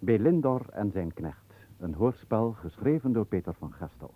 Belindor en zijn knecht. Een hoorspel geschreven door Peter van Gestel.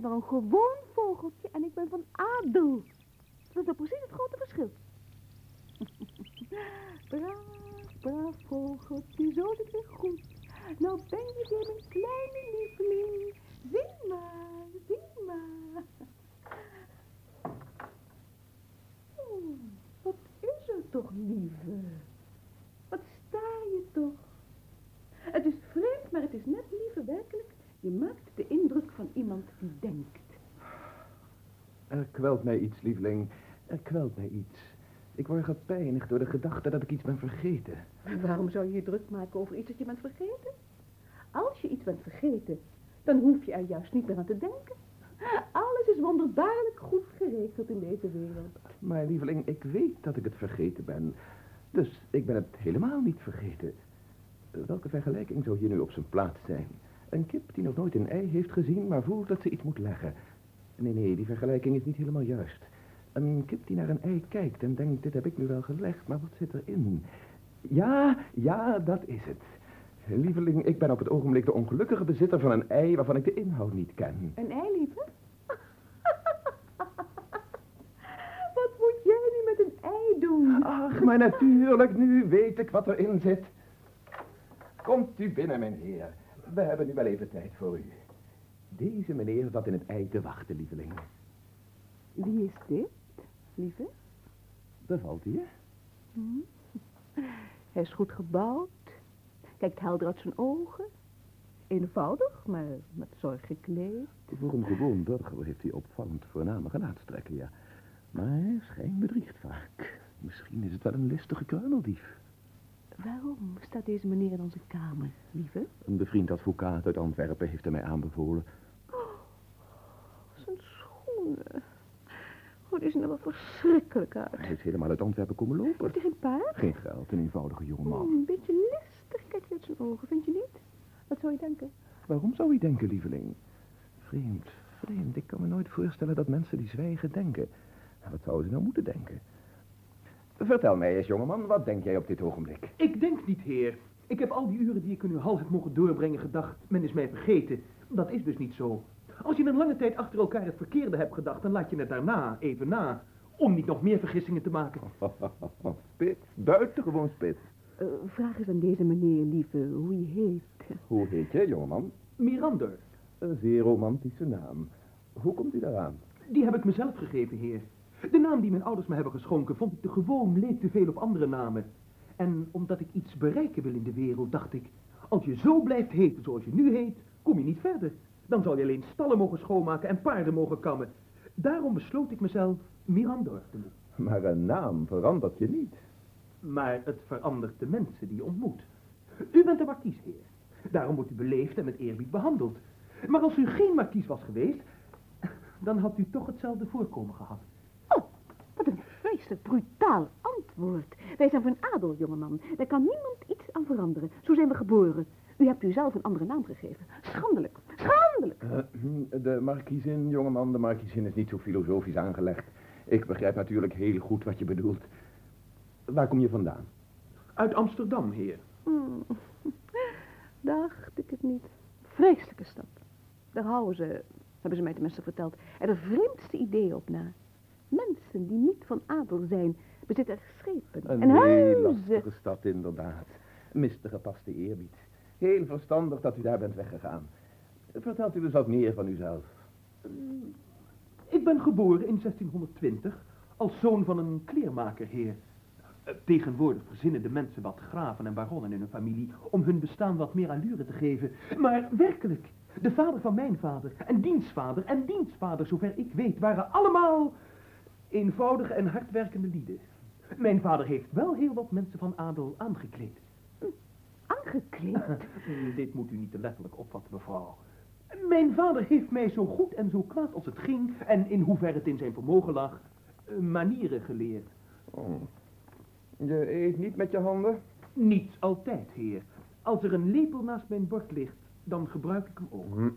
Bent maar een gewoon vogeltje en ik ben van adel. Dat is nou precies het grote verschil. braaf, braaf vogeltje, zo het weer goed. Nou ben je weer mijn kleine lieveling. Zing maar, zing maar. Oh, wat is er toch, lieve? Wat sta je toch? Het is vreemd, maar het is net. Je maakt de indruk van iemand die denkt. Er kwelt mij iets, lieveling. Er kwelt mij iets. Ik word gepijnigd door de gedachte dat ik iets ben vergeten. Waarom zou je je druk maken over iets dat je bent vergeten? Als je iets bent vergeten, dan hoef je er juist niet meer aan te denken. Alles is wonderbaarlijk goed geregeld in deze wereld. Maar lieveling, ik weet dat ik het vergeten ben. Dus ik ben het helemaal niet vergeten. Welke vergelijking zou hier nu op zijn plaats zijn? Een kip die nog nooit een ei heeft gezien, maar voelt dat ze iets moet leggen. Nee, nee, die vergelijking is niet helemaal juist. Een kip die naar een ei kijkt en denkt, dit heb ik nu wel gelegd, maar wat zit erin? Ja, ja, dat is het. Lieveling, ik ben op het ogenblik de ongelukkige bezitter van een ei waarvan ik de inhoud niet ken. Een ei, lieve? Wat moet jij nu met een ei doen? Ach, maar natuurlijk, nu weet ik wat erin zit. Komt u binnen, meneer. We hebben nu wel even tijd voor u. Deze meneer zat in het ei te wachten, lieveling. Wie is dit, lieve? Bevalt hij je? Hm? Hij is goed gebouwd, kijkt helder uit zijn ogen. Eenvoudig, maar met zorg gekleed. Voor een gewoon burger heeft hij opvallend voorname gelaatstrekken, ja. Maar schijn bedriegt vaak. Misschien is het wel een listige kruimeldief. Waarom staat deze meneer in onze kamer, lieve? Een bevriend advocaat uit Antwerpen heeft hij mij aanbevolen. Zijn schoenen. Oh, die zien er wel verschrikkelijk uit. Hij is helemaal uit Antwerpen komen lopen. Heeft hij geen paard? Geen geld, een eenvoudige jongeman. Oh, een beetje listig kijkt hij uit zijn ogen, vind je niet? Wat zou je denken? Waarom zou hij denken, lieveling? Vreemd, vreemd. Ik kan me nooit voorstellen dat mensen die zwijgen denken. Wat zouden ze nou moeten denken? Vertel mij eens, jongeman, wat denk jij op dit ogenblik? Ik denk niet, heer. Ik heb al die uren die ik in uw hal heb mogen doorbrengen gedacht, men is mij vergeten. Dat is dus niet zo. Als je een lange tijd achter elkaar het verkeerde hebt gedacht, dan laat je het daarna even na. Om niet nog meer vergissingen te maken. spit, buitengewoon spit. Uh, vraag eens aan deze meneer, lieve, hoe hij heet. Hoe heet je, jongeman? Mirander. Een zeer romantische naam. Hoe komt u daaraan? Die heb ik mezelf gegeven, heer. De naam die mijn ouders me hebben geschonken vond ik te gewoon, leek te veel op andere namen. En omdat ik iets bereiken wil in de wereld, dacht ik... Als je zo blijft heten zoals je nu heet, kom je niet verder. Dan zal je alleen stallen mogen schoonmaken en paarden mogen kammen. Daarom besloot ik mezelf Mirandor te noemen. Maar een naam verandert je niet. Maar het verandert de mensen die je ontmoet. U bent een markiesheer. Daarom wordt u beleefd en met eerbied behandeld. Maar als u geen markies was geweest, dan had u toch hetzelfde voorkomen gehad. Vreselijk brutaal antwoord. Wij zijn van adel, jongeman. Daar kan niemand iets aan veranderen. Zo zijn we geboren. U hebt u zelf een andere naam gegeven. Schandelijk, schandelijk. Eh, de markiezin, jongeman, de markiezin is niet zo filosofisch aangelegd. Ik begrijp natuurlijk heel goed wat je bedoelt. Waar kom je vandaan? Uit Amsterdam, heer. Hmm. Dacht ik het niet. Vreselijke stad. Daar houden ze, hebben ze mij tenminste verteld, er de vreemdste ideeën op na. Mensen die niet van adel zijn, bezitten er schepen Een en heel huizen. lastige stad, inderdaad. Mist de gepaste eerbied. Heel verstandig dat u daar bent weggegaan. Vertelt u eens wat meer van uzelf. Ik ben geboren in 1620 als zoon van een kleermaker, heer. Eh, Tegenwoordig verzinnen de mensen wat graven en baronnen in hun familie om hun bestaan wat meer allure te geven. Maar werkelijk, de vader van mijn vader en diens vader en diens vader, zover ik weet, waren allemaal eenvoudige en hardwerkende lieden. Mijn vader heeft wel heel wat mensen van adel aangekleed. Aangekleed. Dit moet u niet te letterlijk opvatten, mevrouw. Mijn vader heeft mij zo goed en zo kwaad als het ging, en in hoeverre het in zijn vermogen lag, eh, manieren geleerd. Oh. Je eet niet met je handen? Niet altijd, heer. Als er een lepel naast mijn bord ligt, dan gebruik ik hem ook.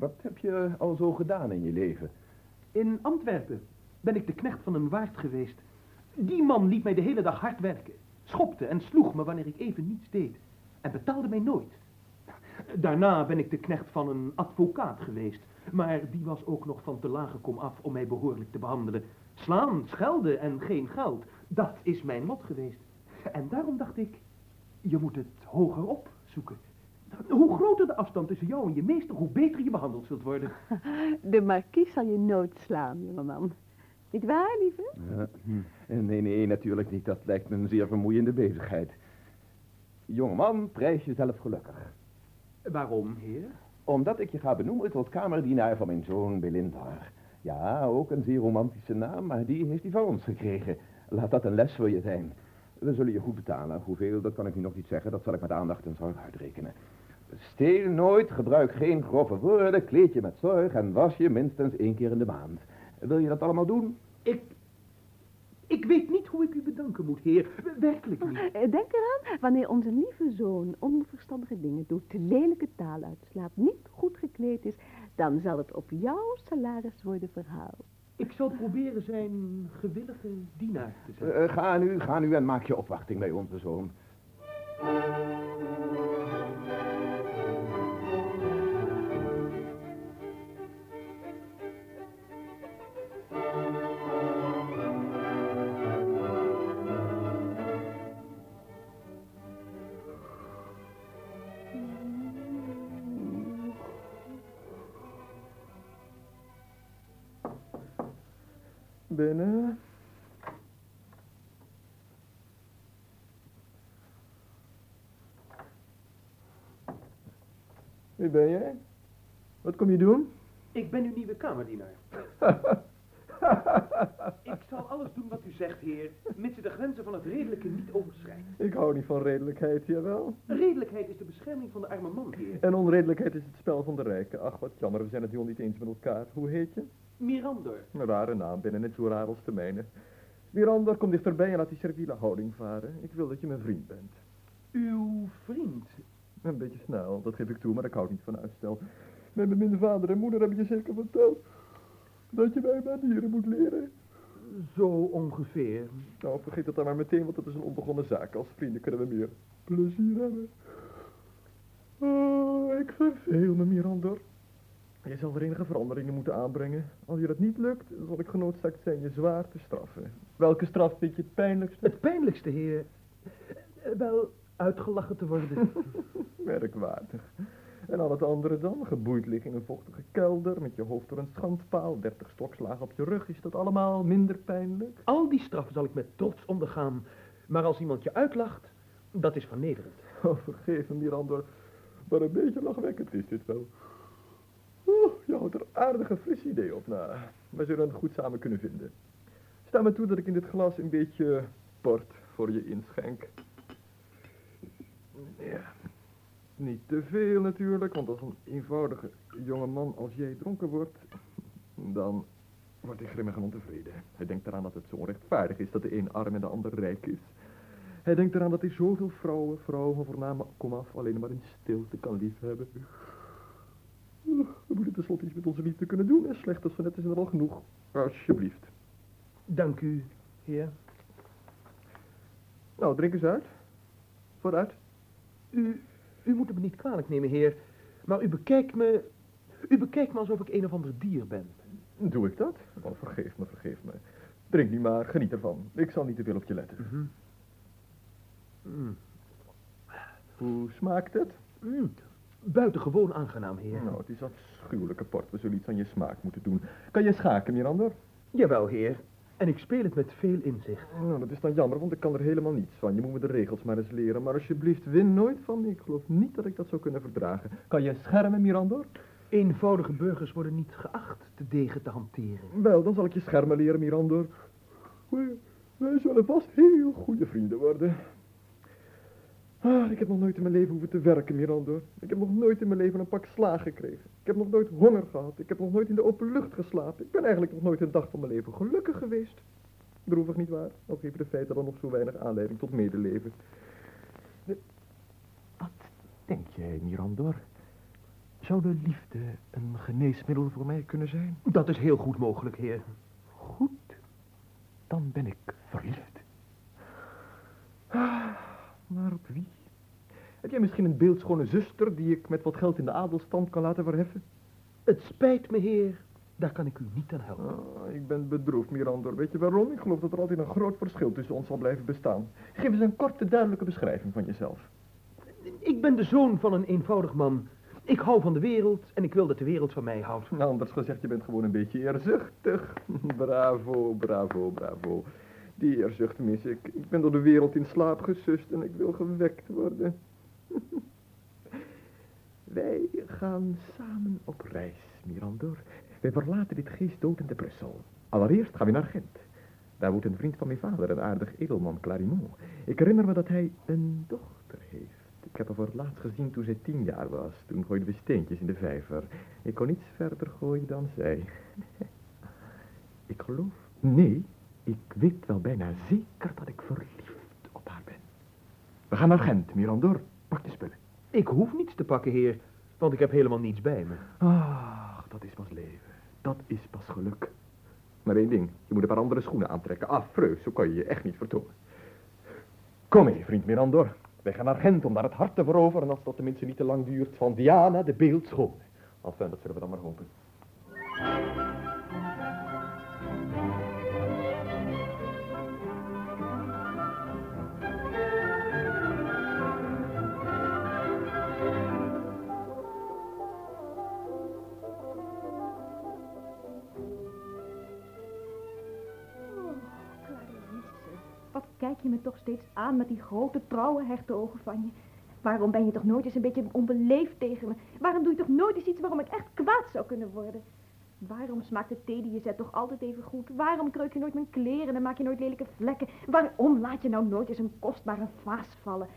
Wat heb je al zo gedaan in je leven? In Antwerpen ben ik de knecht van een waard geweest. Die man liet mij de hele dag hard werken. Schopte en sloeg me wanneer ik even niets deed. En betaalde mij nooit. Daarna ben ik de knecht van een advocaat geweest. Maar die was ook nog van te lage kom af om mij behoorlijk te behandelen. Slaan, schelden en geen geld. Dat is mijn lot geweest. En daarom dacht ik, je moet het hoger op zoeken. Hoe groter de afstand tussen jou en je meester, hoe beter je behandeld zult worden. De markies zal je nooit slaan, jongeman. Niet waar, lieve? Ja, hm. Nee, nee, natuurlijk niet. Dat lijkt me een zeer vermoeiende bezigheid. Jongeman, prijs jezelf gelukkig. Waarom, heer? Omdat ik je ga benoemen tot kamerdienaar van mijn zoon Belindar. Ja, ook een zeer romantische naam, maar die heeft hij van ons gekregen. Laat dat een les voor je zijn. We zullen je goed betalen. Hoeveel, dat kan ik nu nog niet zeggen. Dat zal ik met aandacht en zorg uitrekenen. Steel nooit, gebruik geen grove woorden, kleed je met zorg en was je minstens één keer in de maand. Wil je dat allemaal doen? Ik... Ik weet niet hoe ik u bedanken moet, heer. Werkelijk niet. Eh, Denk eraan, wanneer onze lieve zoon onverstandige dingen doet, lelijke taal uitslaat, niet goed gekleed is, dan zal het op jouw salaris worden verhaald. Ik zal proberen zijn gewillige dienaar te zijn. Eh, ga nu, ga nu en maak je opwachting bij onze zoon. Wie ben jij? Wat kom je doen? Ik ben uw nieuwe kamerdienaar. Ik zal alles doen wat u zegt, heer, mits u de grenzen van het redelijke niet overschrijdt. Ik hou niet van redelijkheid, jawel. Redelijkheid is de bescherming van de arme man, heer. En onredelijkheid is het spel van de rijken. Ach, wat jammer, we zijn het nu al niet eens met elkaar. Hoe heet je? Mirandor. Een rare naam, binnen net zo raar als de mijne. Miranda, kom dichterbij en laat die serviele houding varen. Ik wil dat je mijn vriend bent. Uw vriend. Een beetje snel, dat geef ik toe, maar ik hou niet van uitstel. Met mijn min vader en moeder hebben je zeker verteld dat je mij manieren moet leren. Zo ongeveer. Nou, vergeet het dan maar meteen, want het is een onbegonnen zaak. Als vrienden kunnen we meer plezier hebben. Oh, ik verveel me, Mirandor. Je zal er enige veranderingen moeten aanbrengen. Als je dat niet lukt, zal ik genoodzaakt zijn je zwaar te straffen. Welke straf vind je het pijnlijkste? Het pijnlijkste, heer. eh, Wel uitgelachen te worden. Merkwaardig. En al het andere dan? Geboeid liggen in een vochtige kelder, met je hoofd door een schandpaal, dertig stokslagen op je rug. Is dat allemaal minder pijnlijk? Al die straf zal ik met trots ondergaan. Maar als iemand je uitlacht, dat is vernederend. Oh, vergeef me, Mirandor. Maar een beetje lachwekkend is dit wel. Oeh, je houdt er aardige fris idee op na. Wij zullen het goed samen kunnen vinden. Sta me toe dat ik in dit glas een beetje port voor je inschenk. Ja. Niet te veel natuurlijk, want als een eenvoudige jonge man als jij dronken wordt, dan wordt hij grimmig en ontevreden. Hij denkt eraan dat het zo onrechtvaardig is dat de een arm en de ander rijk is. Hij denkt eraan dat hij zoveel vrouwen, vrouwen van voorname komaf, alleen maar in stilte kan liefhebben. We moeten tenslotte iets met onze liefde kunnen doen. En slechte sonnetten zijn er al genoeg. Alsjeblieft. Dank u, heer. Nou, drink eens uit. Vooruit. U, u moet het me niet kwalijk nemen, heer. Maar u bekijkt me... U bekijkt me alsof ik een of ander dier ben. Doe ik dat? Oh, vergeef me, vergeef me. Drink niet maar, geniet ervan. Ik zal niet te veel op je letten. Mm. Hoe smaakt het? Mm. Buitengewoon aangenaam, heer. Nou, het is afschuwelijke port. We zullen iets aan je smaak moeten doen. Kan je schaken, Miranda? Jawel, heer. En ik speel het met veel inzicht. Nou, dat is dan jammer, want ik kan er helemaal niets van. Je moet me de regels maar eens leren. Maar alsjeblieft, win nooit van me. Ik geloof niet dat ik dat zou kunnen verdragen. Kan je schermen, Miranda? Eenvoudige burgers worden niet geacht de degen te hanteren. Wel, dan zal ik je schermen leren, Miranda. Wij, wij zullen vast heel goede vrienden worden. Ah, ik heb nog nooit in mijn leven hoeven te werken, Miranda. Ik heb nog nooit in mijn leven een pak slaag gekregen. Ik heb nog nooit honger gehad. Ik heb nog nooit in de open lucht geslapen. Ik ben eigenlijk nog nooit een dag van mijn leven gelukkig geweest. Droevig niet waar? Al geven de feiten dan nog zo weinig aanleiding tot medeleven. Wat denk jij, Mirandor? Zou de liefde een geneesmiddel voor mij kunnen zijn? Dat is heel goed mogelijk, heer. Goed, dan ben ik verliefd. Ah, maar op wie? Heb jij misschien een beeldschone zuster die ik met wat geld in de adelstand kan laten verheffen? Het spijt me, heer. Daar kan ik u niet aan helpen. Ah, ik ben bedroefd, Mirandor. Weet je waarom? Ik geloof dat er altijd een groot verschil tussen ons zal blijven bestaan. Geef eens een korte, duidelijke beschrijving van jezelf. Ik ben de zoon van een eenvoudig man. Ik hou van de wereld en ik wil dat de wereld van mij houdt. Nou, anders gezegd, je bent gewoon een beetje eerzuchtig. bravo, bravo, bravo. Die eerzucht mis ik. Ik ben door de wereld in slaap gesust en ik wil gewekt worden. Wij gaan samen op reis, Mirandor. Wij verlaten dit geestdodende Brussel. Allereerst gaan we naar Gent. Daar woont een vriend van mijn vader, een aardig edelman, Clarimont. Ik herinner me dat hij een dochter heeft. Ik heb haar voor het laatst gezien toen zij tien jaar was. Toen gooiden we steentjes in de vijver. Ik kon niets verder gooien dan zij. ik geloof... Nee, ik weet wel bijna zeker dat ik verliefd op haar ben. We gaan naar Gent, Mirandor. Pak je spullen. Ik hoef niets te pakken, heer, want ik heb helemaal niets bij me. Ach, dat is pas leven. Dat is pas geluk. Maar één ding, je moet een paar andere schoenen aantrekken. Ah, freus, zo kan je je echt niet vertonen. Kom mee, vriend Mirandor. Wij gaan naar Gent om daar het hart te veroveren als dat tenminste niet te lang duurt van Diana de beeldschone. Enfin, dat zullen we dan maar hopen. Kijk je me toch steeds aan met die grote, trouwe, hechte ogen van je? Waarom ben je toch nooit eens een beetje onbeleefd tegen me? Waarom doe je toch nooit eens iets waarom ik echt kwaad zou kunnen worden? Waarom smaakt de thee die je zet toch altijd even goed? Waarom kreuk je nooit mijn kleren en maak je nooit lelijke vlekken? Waarom laat je nou nooit eens een kostbare vaas vallen?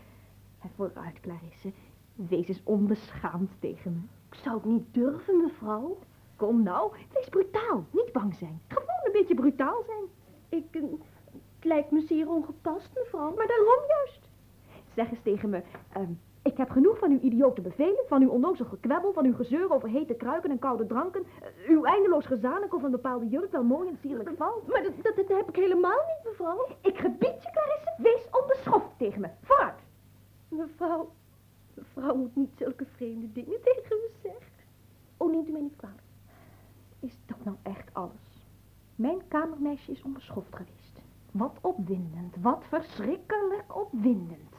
En vooruit, Clarisse, wees eens onbeschaamd tegen me. Ik zou het niet durven, mevrouw. Kom nou, wees brutaal, niet bang zijn. Gewoon een beetje brutaal zijn. Ik, eh, het lijkt me zeer ongepast, mevrouw. Maar daarom juist. Zeg eens tegen me, ehm, ik heb genoeg van uw idiote bevelen, van uw onnozel gekwebbel, van uw gezeur over hete kruiken en koude dranken, eh, uw eindeloos gezanik of een bepaalde jurk wel mooi en sierlijk valt. Maar dat, dat, dat heb ik helemaal niet, mevrouw. Ik gebied je, Clarisse, wees onbeschoft tegen me. Vooruit. Mevrouw, mevrouw moet niet zulke vreemde dingen tegen me zeggen. Oh, neemt u mij niet kwalijk. Is dat nou echt alles? Mijn kamermeisje is onbeschoft geweest. Wat opwindend, wat verschrikkelijk opwindend.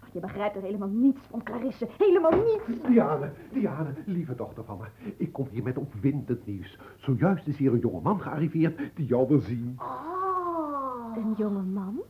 Ach, je begrijpt er helemaal niets van, Clarisse. Helemaal niets. Diane, Diane, lieve dochter van me. Ik kom hier met opwindend nieuws. Zojuist is hier een jonge man gearriveerd die jou wil zien. Oh. Een jonge man?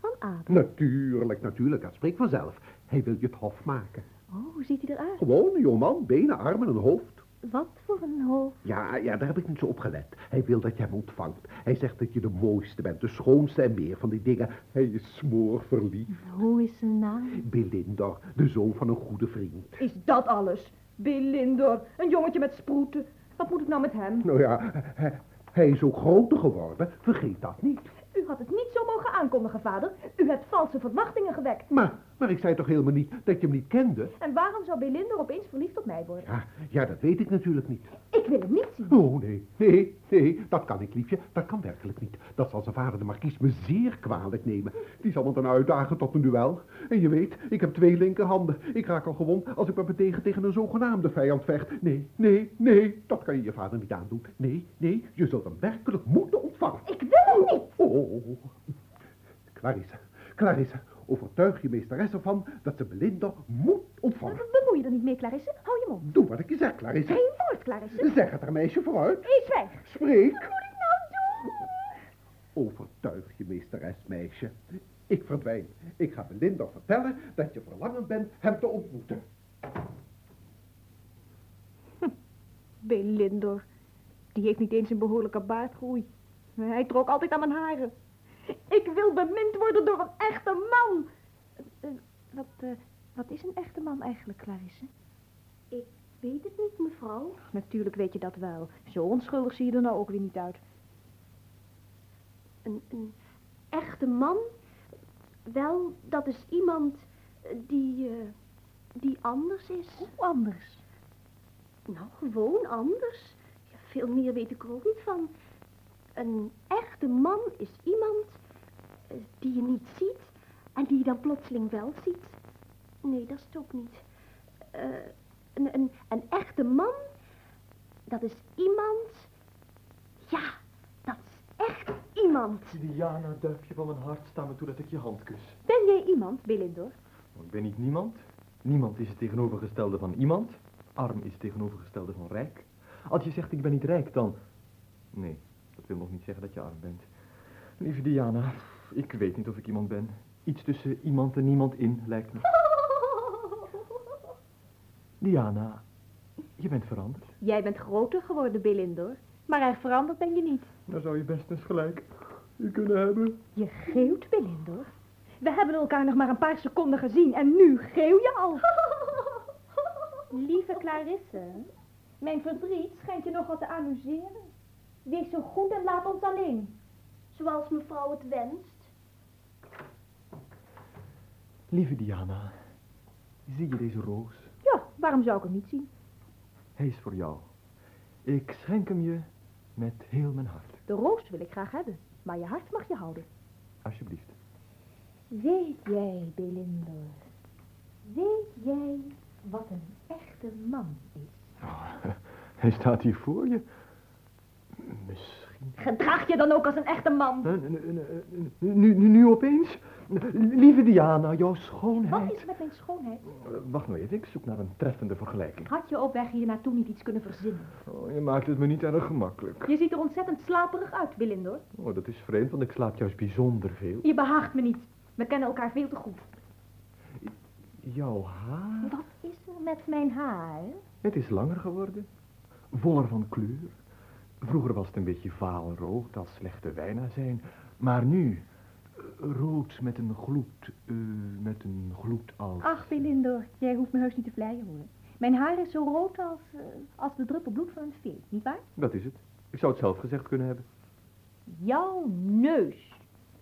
Van adel. Natuurlijk, natuurlijk, dat spreekt vanzelf. Hij wil je het hof maken. Oh, hoe ziet hij eruit? Gewoon een jonge man, benen, armen en een hoofd. Wat voor een hoofd? Ja, ja, daar heb ik niet zo op gelet. Hij wil dat je hem ontvangt. Hij zegt dat je de mooiste bent, de schoonste en meer van die dingen. Hij is smoorverliefd. Hoe is zijn naam? Belinda, de zoon van een goede vriend. Is dat alles? Belindor, een jongetje met sproeten. Wat moet ik nou met hem? Nou ja, hij, hij is ook groter geworden. Vergeet dat niet. U had het niet zo mogen aankondigen, vader. U hebt valse verwachtingen gewekt. Maar Maar ik zei toch helemaal niet dat je hem niet kende? En waarom zou Belinda opeens verliefd op mij worden? Ja, ja, dat weet ik natuurlijk niet. Ik wil hem niet zien. Oh, nee, nee, nee, dat kan ik, liefje. Dat kan werkelijk niet. Dat zal zijn vader, de markies, me zeer kwalijk nemen. Die zal me dan uitdagen tot een duel. En je weet, ik heb twee linkerhanden. Ik raak al gewond als ik met me tegen tegen een zogenaamde vijand vecht. Nee, nee, nee, dat kan je je vader niet aandoen. Nee, nee, je zult hem werkelijk moeten ontvangen. Ik wil hem niet. Oh, oh, oh. Clarisse, Clarisse, overtuig je meesteres ervan dat ze Belinda moet ontvangen. Bemoei je er niet mee, Clarisse. Hou je mond. Doe wat ik je zeg, Clarisse. Geen woord, Clarisse. Zeg het haar meisje vooruit. Hé, zwijg. Spreek. Wat moet ik nou doen? Overtuig je meesteres, meisje. Ik verdwijn. Ik ga Belinda vertellen dat je verlangen bent hem te ontmoeten. Belindor. Die heeft niet eens een behoorlijke baardgroei. Hij trok altijd aan mijn haren. Ik wil bemind worden door een echte man. Eh, wat, eh, wat is een echte man eigenlijk, Clarisse? Ik weet het niet, mevrouw. Natuurlijk weet je dat wel. Zo onschuldig zie je er nou ook weer niet uit. Een, een echte man? Wel, dat is iemand eh, die, die anders is. Hoe anders? Nou, gewoon anders. Ja, veel meer weet ik er ook niet van. Een echte man is iemand eh, die je niet ziet en die je dan plotseling wel ziet. Nee, dat is het ook niet. Eh, een, een, een echte man, dat is iemand... Ja, dat is echt iemand. Diana, duifje van mijn hart, sta me toe dat ik je hand kus. Ben jij iemand, Belindor? Ik ben niet niemand. Niemand is het tegenovergestelde van iemand. Arm is het tegenovergestelde van rijk. Als je zegt ik ben niet rijk, dan... Nee, wil nog niet zeggen dat je arm bent. Lieve Diana, ik weet niet of ik iemand ben. Iets tussen iemand en niemand in, lijkt me. Diana, je bent veranderd. Jij bent groter geworden, Belindor. Maar erg veranderd ben je niet. Dan zou je best eens gelijk je kunnen hebben. Je geeuwt, Belindor. We hebben elkaar nog maar een paar seconden gezien en nu geeuw je al. Lieve Clarisse, mijn verdriet schijnt je nogal te amuseren. Wees zo goed en laat ons alleen. Zoals mevrouw het wenst. Lieve Diana, zie je deze roos? Ja, waarom zou ik hem niet zien? Hij is voor jou. Ik schenk hem je met heel mijn hart. De roos wil ik graag hebben, maar je hart mag je houden. Alsjeblieft. Weet jij, Belindor, weet jij wat een echte man is? Oh, hij staat hier voor je. Misschien. Gedraag je dan ook als een echte man. Nu, nu, nu opeens? Lieve Diana, jouw schoonheid. Wat is met mijn schoonheid? Eh, Wacht nou even, ik zoek naar een treffende vergelijking. Had je op weg hier naartoe niet iets kunnen verzinnen? Oh, je maakt het me niet erg gemakkelijk. Je ziet er ontzettend slaperig uit, Belindor. Oh, dat is vreemd, want ik slaap juist bijzonder veel. Je behaagt me niet. We kennen elkaar veel te goed. Jouw haar? Wat is er met mijn haar? Het is langer geworden. Voller van kleur. Vroeger was het een beetje vaalrood, als slechte wijna zijn. Maar nu, eh, rood met een gloed, eh, met een gloed als... Ach, Belindor, jij hoeft me heus niet te vleien hoor. Mijn haar is zo rood als, eh, als de druppel bloed van een vee, nietwaar? Dat is het. Ik zou het zelf gezegd kunnen hebben. Jouw neus.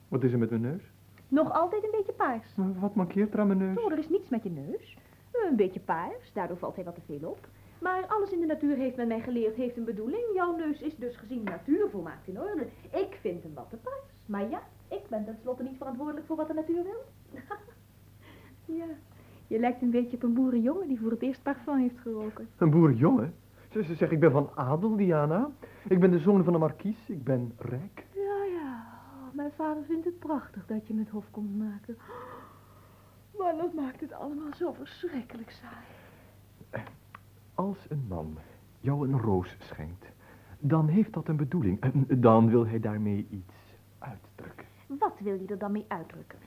Wat is er met mijn neus? Nog altijd een beetje paars. Maar Wat mankeert er aan mijn neus? Oh, er is niets met je neus. Een beetje paars, daardoor valt hij wat te veel op. Maar alles in de natuur heeft men mij geleerd, heeft een bedoeling. Jouw neus is dus gezien natuur volmaakt in orde. Ik vind hem wat te paars. Maar ja, ik ben tenslotte niet verantwoordelijk voor wat de natuur wil. ja, je lijkt een beetje op een boerenjongen die voor het eerst parfum heeft geroken. Een boerenjongen? Ze, ze zegt, ik ben van adel, Diana. Ik ben de zoon van een markies. Ik ben rijk. Ja, ja, mijn vader vindt het prachtig dat je met hof komt maken. Maar dat maakt het allemaal zo verschrikkelijk saai. Als een man jou een roos schenkt, dan heeft dat een bedoeling. Dan wil hij daarmee iets uitdrukken. Wat wil je er dan mee uitdrukken?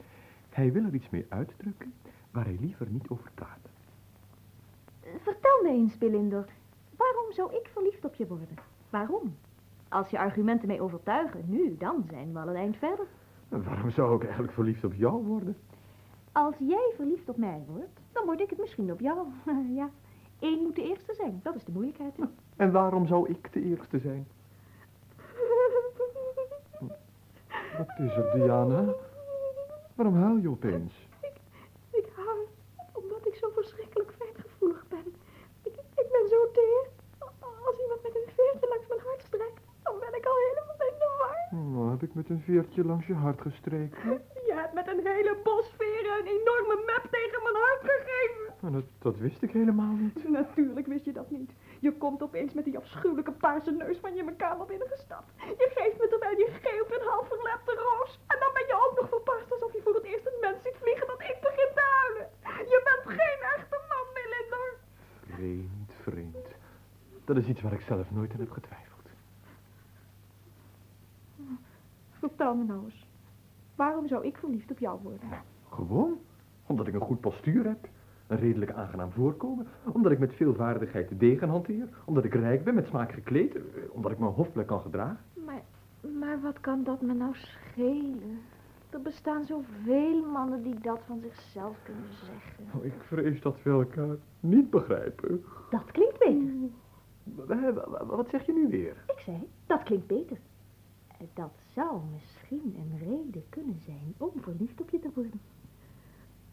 Hij wil er iets mee uitdrukken waar hij liever niet over praat. Vertel me eens, Belindor. Waarom zou ik verliefd op je worden? Waarom? Als je argumenten mij overtuigen, nu, dan zijn we al een eind verder. Waarom zou ik eigenlijk verliefd op jou worden? Als jij verliefd op mij wordt, dan word ik het misschien op jou. ja, Eén moet de eerste zijn, dat is de moeilijkheid. En waarom zou ik de eerste zijn? Wat is er, Diana? Waarom huil je opeens? Ik, ik huil omdat ik zo verschrikkelijk fijngevoelig ben. Ik, ik ben zo teer. Als iemand met een veertje langs mijn hart strekt, dan ben ik al helemaal in de war. Oh, heb ik met een veertje langs je hart gestreken? Je hebt met een hele bos veren een enorme map tegen mijn hart gegeven. Maar dat, dat wist ik helemaal niet. Natuurlijk wist je dat niet. Je komt opeens met die afschuwelijke paarse neus van je mijn kamer binnengestapt. Je geeft me terwijl je geeuwt een half verlepte roos. En dan ben je ook nog verpast alsof je voor het eerst een mens ziet vliegen dat ik begin te huilen. Je bent geen echte man, Melinda. Vreemd, vreemd. Dat is iets waar ik zelf nooit aan heb getwijfeld. Vertel me nou eens. Waarom zou ik verliefd op jou worden? Gewoon, omdat ik een goed postuur heb. Een redelijk aangenaam voorkomen. Omdat ik met veel vaardigheid de degen hanteer. Omdat ik rijk ben, met smaak gekleed. eh, Omdat ik me hoffelijk kan gedragen. Maar, maar wat kan dat me nou schelen? Er bestaan zoveel mannen die dat van zichzelf kunnen zeggen. Oh, ik vrees dat we elkaar niet begrijpen. Dat klinkt beter. Wa- Wat zeg je nu weer? Ik zei, dat klinkt beter. Dat zou misschien een reden kunnen zijn om verliefd op je te worden.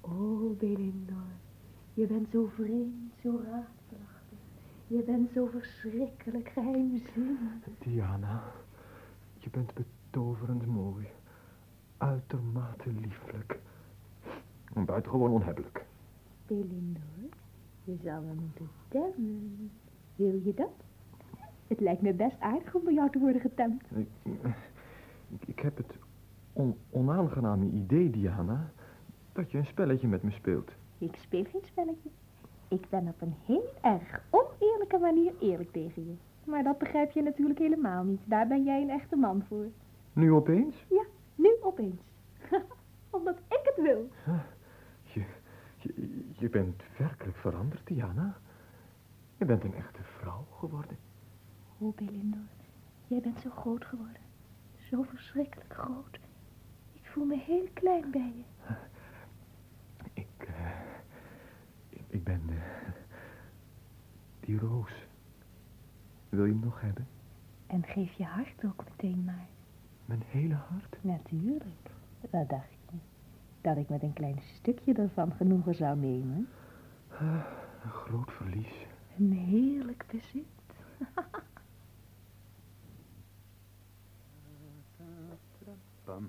Oh, Belinda, je bent zo vreemd, zo raadselachtig. Je bent zo verschrikkelijk geheimzinnig. Diana, je bent betoverend mooi. Uitermate lieflijk. En buitengewoon onhebbelijk. Belinda, je zou me moeten temmen. Wil je dat? Het lijkt me best aardig om bij jou te worden getemd. Ik, ik, ik heb het on- onaangename idee, Diana, dat je een spelletje met me speelt. Ik speel geen spelletje. Ik ben op een heel erg oneerlijke manier eerlijk tegen je. Maar dat begrijp je natuurlijk helemaal niet. Daar ben jij een echte man voor. Nu opeens? Ja, nu opeens. Omdat ik het wil. Je, je, je bent werkelijk veranderd, Diana. Je bent een echte vrouw geworden. Oh, Belinda, jij bent zo groot geworden. Zo verschrikkelijk groot. Ik voel me heel klein bij je. Ik, eh, ik, ben eh, die roos. Wil je hem nog hebben? En geef je hart ook meteen maar. Mijn hele hart? Natuurlijk. Wat dacht je? Dat ik met een klein stukje ervan genoegen zou nemen? Een groot verlies. Een heerlijk bezit. Pam,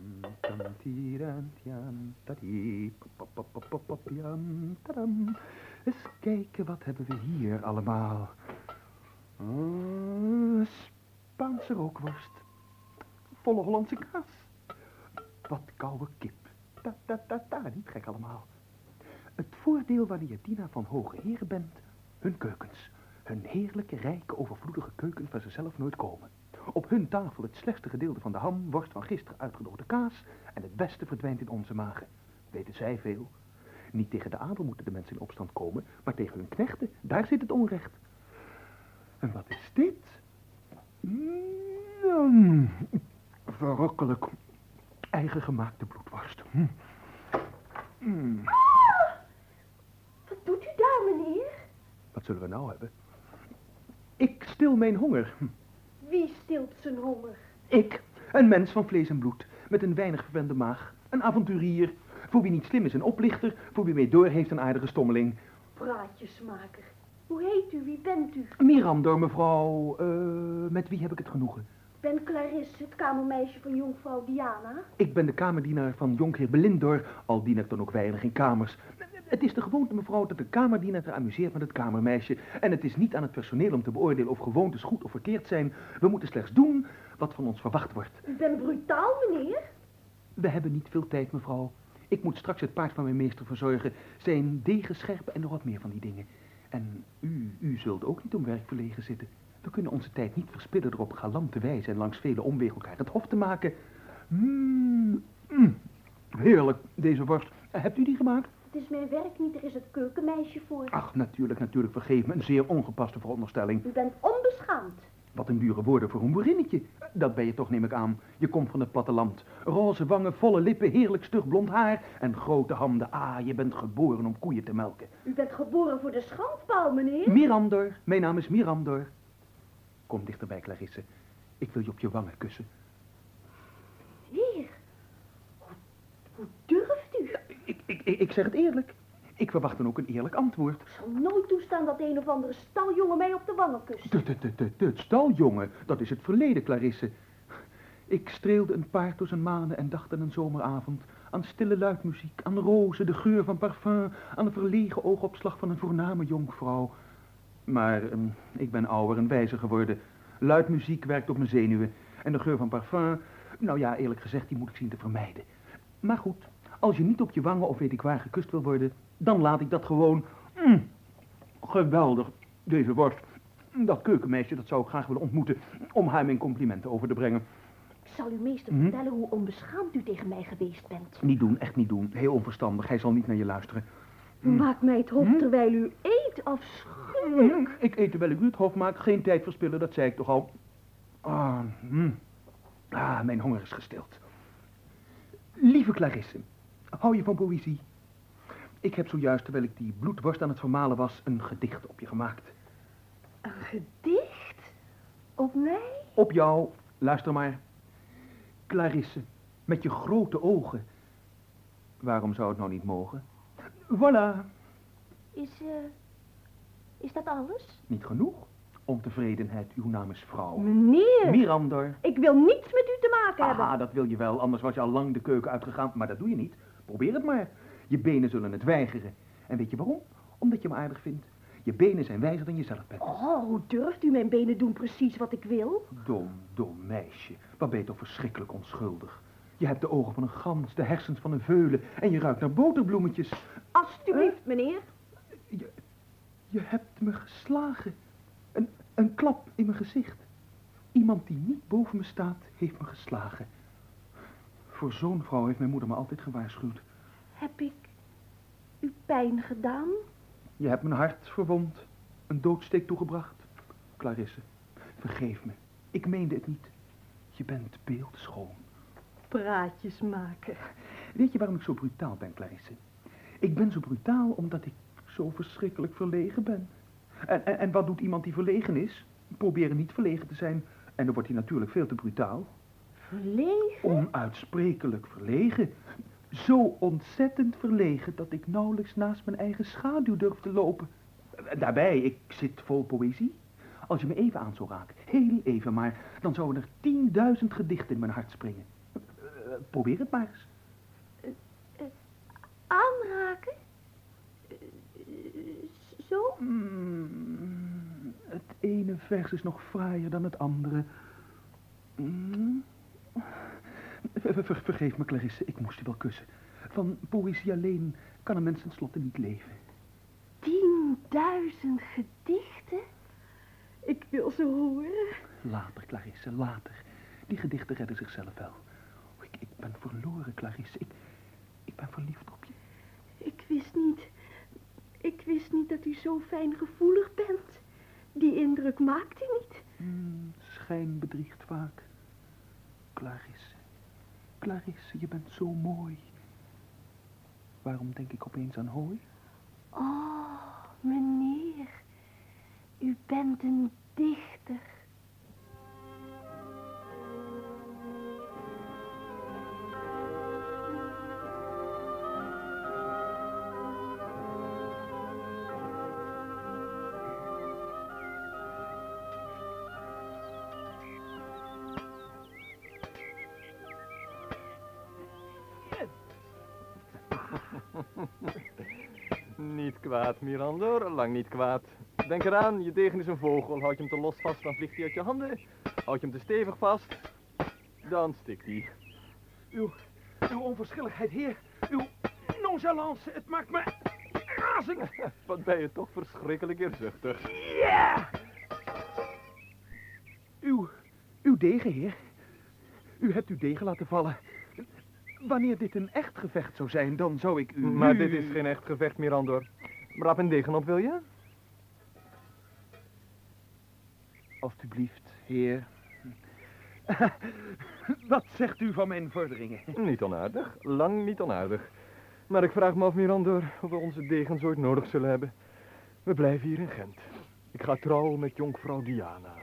tam. Eens kijken, wat hebben we hier allemaal? Uh, Spaanse rookworst. Volle Hollandse kaas. Wat koude kip. Ta, ta, ta, ta, niet gek allemaal. Het voordeel wanneer je dienaar van hoge heren bent, hun keukens. Hun heerlijke, rijke, overvloedige keukens waar ze zelf nooit komen. Op hun tafel het slechtste gedeelte van de ham, worst van gisteren uitgedroogde kaas en het beste verdwijnt in onze magen. Weten zij veel? Niet tegen de adel moeten de mensen in opstand komen, maar tegen hun knechten, daar zit het onrecht. En wat is dit? Mm, verrukkelijk. Eigen gemaakte bloedworst. Hm. Mm. Wat doet u daar, meneer? Wat zullen we nou hebben? Ik stil mijn honger. Wie stilt zijn honger? Ik, een mens van vlees en bloed, met een weinig verwende maag. Een avonturier, voor wie niet slim is een oplichter, voor wie mee door heeft een aardige stommeling. Praatjesmaker. Hoe heet u? Wie bent u? Mirandor, mevrouw, eh, met wie heb ik het genoegen? Ik ben Clarisse, het kamermeisje van jonkvrouw Diana. Ik ben de kamerdienaar van jonkheer Belindor, al dien ik dan ook weinig in kamers. Het is de gewoonte, mevrouw, dat de kamerdienaar zich amuseert met het kamermeisje. En het is niet aan het personeel om te beoordelen of gewoontes goed of verkeerd zijn. We moeten slechts doen wat van ons verwacht wordt. U bent brutaal, meneer. We hebben niet veel tijd, mevrouw. Ik moet straks het paard van mijn meester verzorgen, zijn degen scherpen en nog wat meer van die dingen. En u, u zult ook niet om werk verlegen zitten. We kunnen onze tijd niet verspillen door op galante wijze en langs vele omwegen elkaar het hof te maken. Mm, mm, heerlijk, deze worst. Hebt u die gemaakt? Het is mijn werk niet, er is het keukenmeisje voor. Ach, natuurlijk, natuurlijk, vergeef me. Een zeer ongepaste veronderstelling. U bent onbeschaamd. Wat een dure woorden voor een boerinnetje. Dat ben je toch, neem ik aan. Je komt van het platteland. Roze wangen, volle lippen, heerlijk stug blond haar en grote handen. Ah, je bent geboren om koeien te melken. U bent geboren voor de schandpaal, meneer. Mirandor, mijn naam is Mirandor. Kom dichterbij, Clarisse. Ik wil je op je wangen kussen. Heer, hoe, hoe? Ik, ik, zeg het eerlijk. Ik verwacht dan ook een eerlijk antwoord. Ik zal nooit toestaan dat een of andere staljongen mij op de wangen kust. De, de, de, de, de staljongen, dat is het verleden, Clarisse. Ik streelde een paard door zijn manen en dacht aan een zomeravond. Aan stille luidmuziek, aan rozen, de geur van parfum, aan de verlegen oogopslag van een voorname jonkvrouw. Maar ehm, ik ben ouder en wijzer geworden. Luidmuziek werkt op mijn zenuwen. En de geur van parfum, nou ja, eerlijk gezegd, die moet ik zien te vermijden. Maar goed, als je niet op je wangen of weet ik waar gekust wil worden, dan laat ik dat gewoon. Mm, geweldig, deze worst. Dat keukenmeisje, dat zou ik graag willen ontmoeten om haar mijn complimenten over te brengen. Ik zal uw meester Mhm. vertellen hoe onbeschaamd u tegen mij geweest bent. Niet doen, echt niet doen. Heel onverstandig. Hij zal niet naar je luisteren. Maak mij het hoofd terwijl u eet, afschuwelijk. Ik eet terwijl ik u het hoofd maak. Geen tijd verspillen, dat zei ik toch al. Ah, ah mijn honger is gestild. Lieve Clarisse, hou je van poëzie? Ik heb zojuist, terwijl ik die bloedworst aan het vermalen was, een gedicht op je gemaakt. Een gedicht? Op mij? Op jou, luister maar. Clarisse, met je grote ogen. Waarom zou het nou niet mogen? Voilà, Is, eh, is dat alles? niet genoeg. Ontevredenheid, uw naam is vrouw. Meneer, Mirandor. ik wil niets met u te maken hebben. Ah, dat wil je wel, anders was je al lang de keuken uitgegaan. Maar dat doe je niet. Probeer het maar. Je benen zullen het weigeren. En weet je waarom? Omdat je me aardig vindt. Je benen zijn wijzer dan je zelf bent. Oh, hoe durft u mijn benen doen precies wat ik wil? Dom, dom meisje. Wat ben je toch verschrikkelijk onschuldig. Je hebt de ogen van een gans, de hersens van een veulen en je ruikt naar boterbloemetjes. Alsjeblieft, meneer. Je, je hebt me geslagen. Een, een klap in mijn gezicht. Iemand die niet boven me staat, heeft me geslagen. Voor zo'n vrouw heeft mijn moeder me altijd gewaarschuwd. Heb ik u pijn gedaan? Je hebt mijn hart verwond, een doodsteek toegebracht. Clarisse, vergeef me. Ik meende het niet. Je bent beeldschoon. Praatjes maken. Weet je waarom ik zo brutaal ben, Clarisse? Ik ben zo brutaal omdat ik zo verschrikkelijk verlegen ben. En, en, en wat doet iemand die verlegen is? Proberen niet verlegen te zijn. En dan wordt hij natuurlijk veel te brutaal. Verlegen? Onuitsprekelijk verlegen. Zo ontzettend verlegen dat ik nauwelijks naast mijn eigen schaduw durf te lopen. Daarbij, ik zit vol poëzie. Als je me even aan zou raken, heel even maar, dan zouden er tienduizend gedichten in mijn hart springen. Eh, Probeer het maar eens. Aanraken? Eh, Zo? Mm, het ene vers is nog fraaier dan het andere. Mm. Ver- ver- vergeef me, Clarisse, ik moest je wel kussen. Van poëzie alleen kan een mens tenslotte niet leven. Tienduizend gedichten? Ik wil ze horen. Later, Clarisse, later. Die gedichten redden zichzelf wel. Oh, Ik, ik ben verloren, Clarisse. Ik, ik ben verliefd op je. Ik wist niet... Ik wist niet dat u zo fijngevoelig bent. Die indruk maakt u niet. Hmm, schijn bedriegt vaak. Clarisse, Clarisse, je bent zo mooi. Waarom denk ik opeens aan hooi? Oh, meneer. U bent een dichter. Lang niet kwaad. Denk eraan, je degen is een vogel. Houd je hem te los vast, dan vliegt hij uit je handen. Houd je hem te stevig vast, dan stikt hij. Uw, uw onverschilligheid, heer. Uw nonchalance, het maakt me razend. Wat ben je toch verschrikkelijk eerzuchtig. Ja! Uw, uw degen, heer. U hebt uw degen laten vallen. Wanneer dit een echt gevecht zou zijn, dan zou ik u... Maar nu- dit is geen echt gevecht, Mirandor. Rap een degen op, wil je? Alsjeblieft, heer. Wat zegt u van mijn vorderingen? Niet onaardig, lang niet onaardig. Maar ik vraag me af, Mirandor, of we onze degens ooit nodig zullen hebben. We blijven hier in Gent. Ik ga trouwen met jonkvrouw Diana.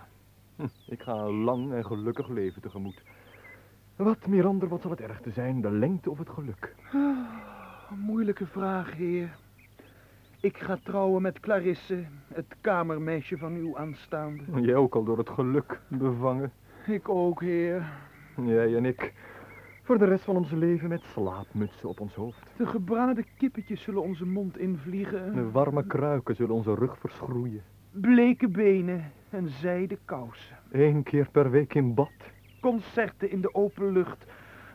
Hm, ik ga een lang en gelukkig leven tegemoet. Wat, Mirandor, wat zal het ergste zijn, de lengte of het geluk? Een moeilijke vraag, heer. Ik ga trouwen met Clarisse, het kamermeisje van uw aanstaande. Jij ook al door het geluk bevangen. Ik ook, heer. Jij en ik. Voor de rest van ons leven met slaapmutsen op ons hoofd. De gebraden kippetjes zullen onze mond invliegen. De warme kruiken zullen onze rug verschroeien. Bleke benen en zijden kousen. Eén keer per week in bad. Concerten in de open lucht,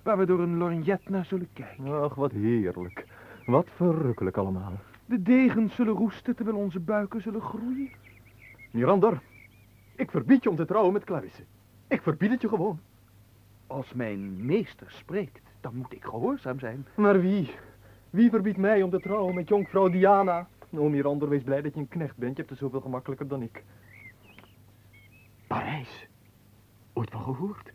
waar we door een lorgnet naar zullen kijken. Ach, wat heerlijk. Wat verrukkelijk allemaal. De degens zullen roesten terwijl onze buiken zullen groeien. Mirander, ik verbied je om te trouwen met Clarisse. Ik verbied het je gewoon. Als mijn meester spreekt, dan moet ik gehoorzaam zijn. Maar wie? Wie verbiedt mij om te trouwen met jonkvrouw Diana? Oh, Mirander, wees blij dat je een knecht bent. Je hebt het zoveel gemakkelijker dan ik. Parijs. Ooit van gehoord?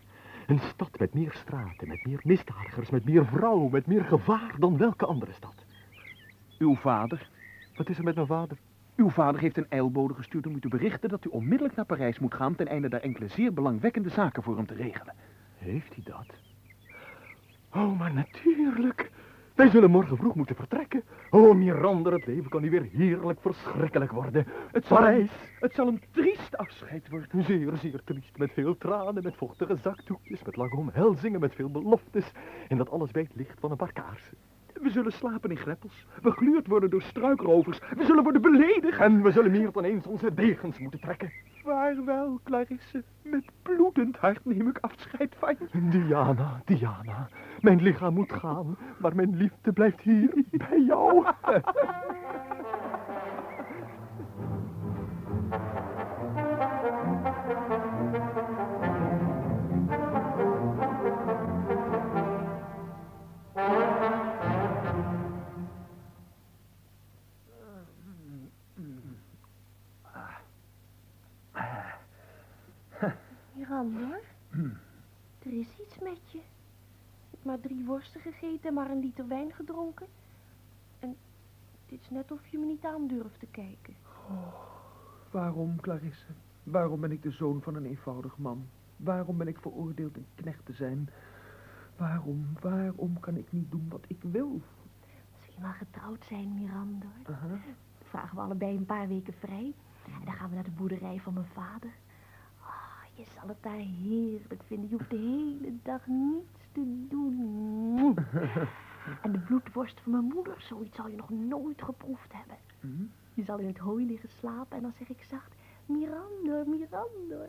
Een stad met meer straten, met meer misdadigers, met meer vrouwen, met meer gevaar dan welke andere stad. Uw vader, Wat is er met mijn vader? uw vader heeft een eilbode gestuurd om u te berichten dat u onmiddellijk naar Parijs moet gaan ten einde daar enkele zeer belangwekkende zaken voor hem te regelen. Heeft hij dat? Oh, maar natuurlijk. Wij zullen morgen vroeg moeten vertrekken. Oh, Mirander, het leven kan nu weer heerlijk verschrikkelijk worden. Het zal, Parijs. het zal een triest afscheid worden. Zeer, zeer triest. Met veel tranen, met vochtige zakdoekjes, met lange omhelzingen, met veel beloftes. En dat alles bij het licht van een paar kaarsen. We zullen slapen in greppels, begluurd worden door struikrovers. We zullen worden beledigd. En we zullen meer dan eens onze degens moeten trekken. Vaarwel, Clarisse. Met bloedend hart neem ik afscheid van je. Diana, Diana. Mijn lichaam moet gaan, maar mijn liefde blijft hier bij jou. Miranda, er is iets met je. Je hebt maar drie worsten gegeten en maar een liter wijn gedronken. En het is net of je me niet aan durft te kijken. Waarom, Clarisse? Waarom ben ik de zoon van een eenvoudig man? Waarom ben ik veroordeeld een knecht te zijn? Waarom, waarom kan ik niet doen wat ik wil? Als we maar getrouwd zijn, Miranda. Aha. Vragen we allebei een paar weken vrij. En dan gaan we naar de boerderij van mijn vader. Je zal het daar heerlijk vinden. Je hoeft de hele dag niets te doen. En de bloedworst van mijn moeder, zoiets zal je nog nooit geproefd hebben. Hm? Je zal in het hooi liggen slapen en dan zeg ik zacht, Miranda, Miranda.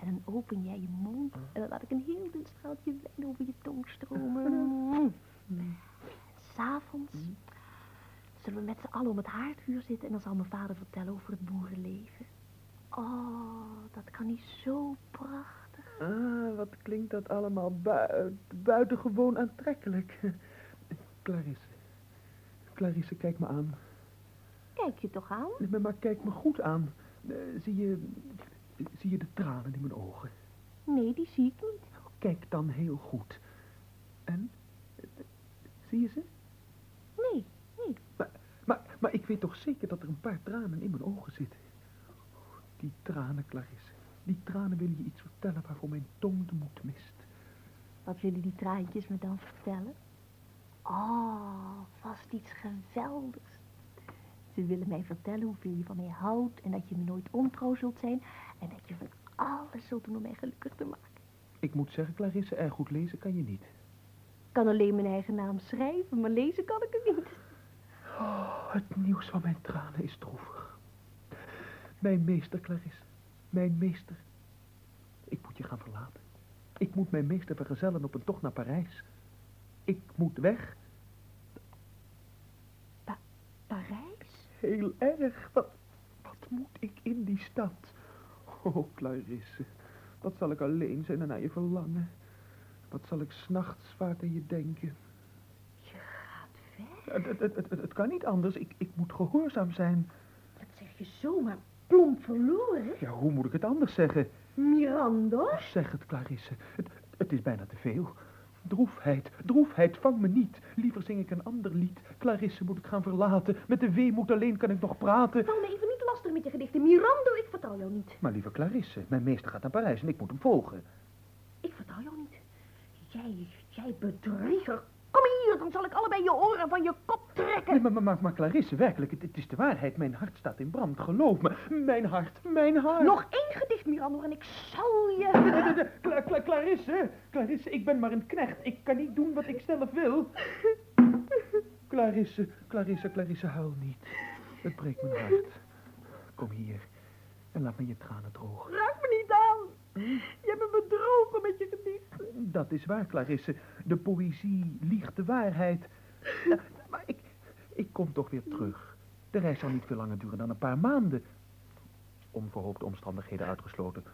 En dan open jij je mond en dan laat ik een heel dun straaltje wijn over je tong stromen. S'avonds zullen we met z'n allen om het haardvuur zitten en dan zal mijn vader vertellen over het boerenleven. Oh, dat kan niet zo prachtig. Ah, wat klinkt dat allemaal bui buitengewoon aantrekkelijk. Clarisse. Clarisse, kijk me aan. Kijk je toch aan? Nee, Maar, kijk me goed aan. Eh, zie je... Zie je de tranen in mijn ogen? Nee, die zie ik niet. Kijk dan heel goed. En? Zie je ze? Nee, nee. Maar, maar, maar ik weet toch zeker dat er een paar tranen in mijn ogen zitten. Die tranen, Clarisse. Die tranen willen je iets vertellen waarvoor mijn tong de moed mist. Wat willen die traantjes me dan vertellen? Oh, vast iets geweldigs. Ze willen mij vertellen hoeveel je van mij houdt en dat je me nooit ontrouw zult zijn en dat je van alles zult doen om mij gelukkig te maken. Ik moet zeggen, Clarisse, erg goed lezen kan je niet. Ik kan alleen mijn eigen naam schrijven, maar lezen kan ik het niet. Oh, het nieuws van mijn tranen is droevig. Mijn meester, Clarisse. Mijn meester. Ik moet je gaan verlaten. Ik moet mijn meester vergezellen op een tocht naar Parijs. Ik moet weg. Parijs? Heel erg. Wat, wat moet ik in die stad? Oh, Clarisse. Wat zal ik alleen zijn en naar je verlangen? Wat zal ik s'nachts vaak aan je denken? Je gaat weg? Het, het, het, het, het kan niet anders. Ik, ik moet gehoorzaam zijn. Dat zeg je zomaar plomp verloren. Ja, hoe moet ik het anders zeggen? Miranda? Zeg het, Clarisse. Het, het is bijna te veel. Droefheid, droefheid, vang me niet. Liever zing ik een ander lied. Clarisse moet ik gaan verlaten. Met de weemoed alleen kan ik nog praten. Val me even niet lastig met je gedichten. Miranda, ik vertrouw jou niet. Maar lieve Clarisse, mijn meester gaat naar Parijs en ik moet hem volgen. Ik vertrouw jou niet. Jij, jij bedrieger. Kom hier, dan zal ik allebei je oren van je kop trekken. Nee, maar, maar, maar, maar Clarisse, werkelijk, het, het is de waarheid. Mijn hart staat in brand, geloof me. Mijn hart, mijn hart. Nog één gedicht, Mirandor, en ik zal je... De- de- de- Cla- Cla- Clarisse, Clarisse, ik ben maar een knecht. Ik kan niet doen wat ik zelf wil. Clarisse, Clarisse, Clarisse, huil niet. Het breekt mijn hart. Kom hier en laat me je tranen drogen. Raak me niet aan. Je hebt me bedrogen met je gedichten. Dat is waar, Clarisse. De poëzie liegt de waarheid. Maar ik, ik kom toch weer terug. De reis zal niet veel langer duren dan een paar maanden. Onverhoopte omstandigheden uitgesloten.